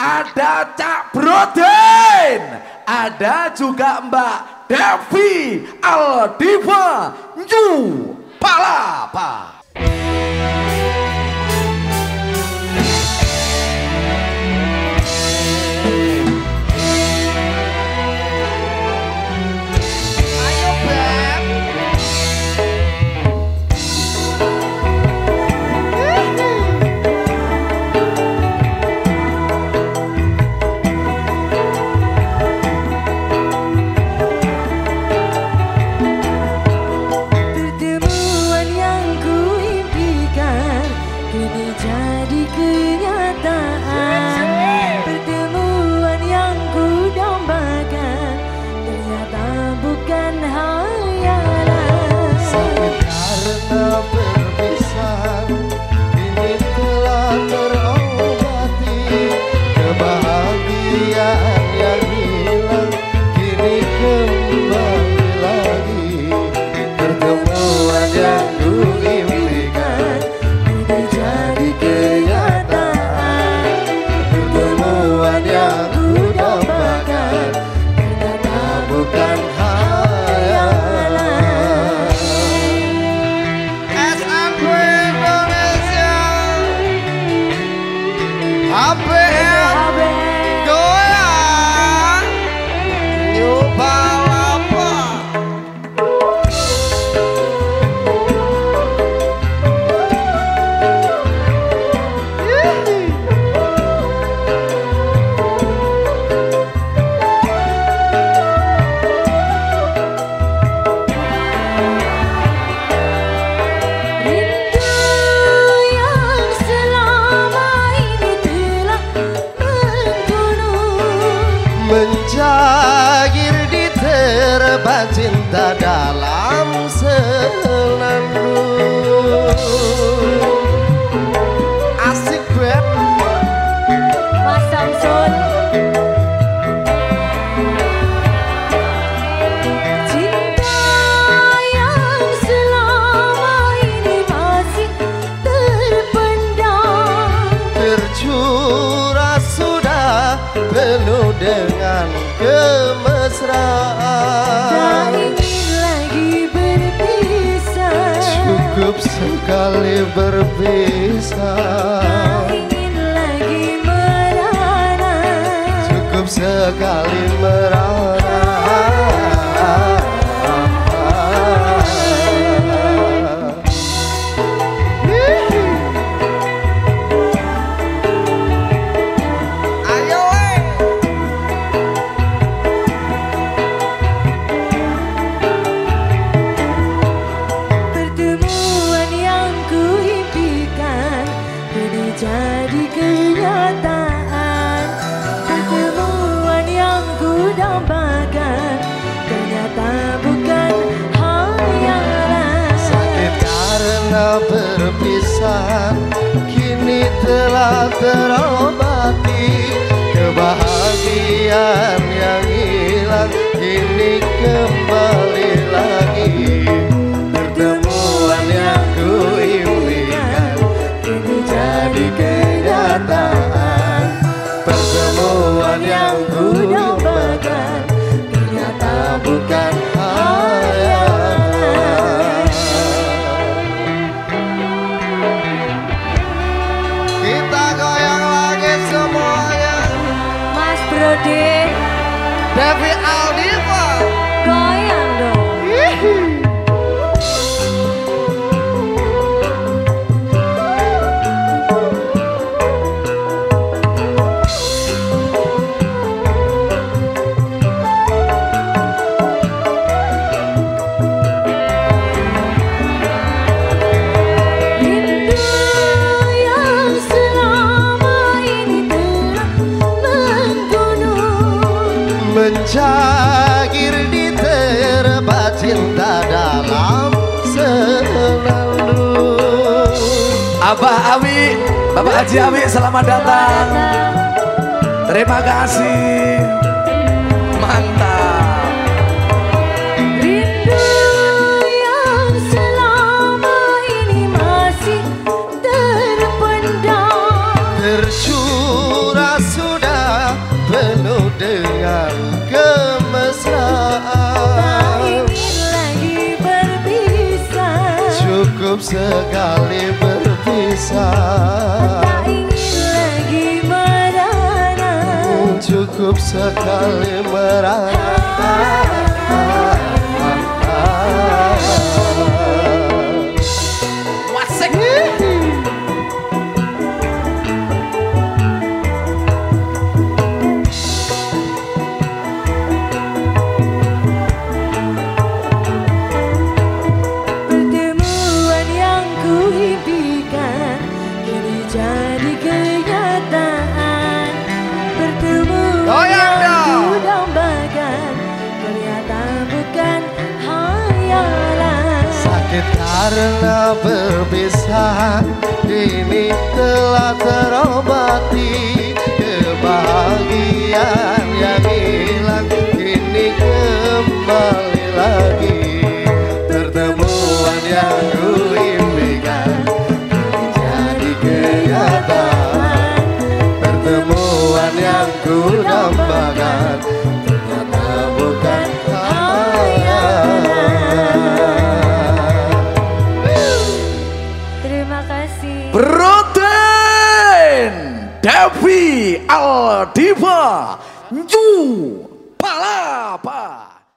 ada Cak Broden, ada juga Mbak Devi Aldiva New Palapa. Kebahagiaan penuh dengan kemesraan. Tak ingin lagi berpisah. Cukup sekali berpisah. Tak ingin lagi merana. Cukup sekali merana karena perpisahan Kini telah terobati Kebahagiaan yang hilang Kini kembali lagi. Pertemuan yang ku impikan Kini jadi kenyataan did, that we Mencair di terba cinta dalam senandung Abah Awi, Bapak Haji Awi selamat datang. Terima kasih. Mantap. Sekali berpisah. Tak ingin lagi merana. Cukup sekali merana Goyang yang dong. ku dambakan Ternyata bukan hayalan Sakit karena perpisahan Kini telah terobati Kebahagiaan yang hilang. Kini kembali lagi Pertemuan yang ku impikan Kini jadi kenyataan. Pertemuan yang ku Broden Devi Aldiva Nju Palapa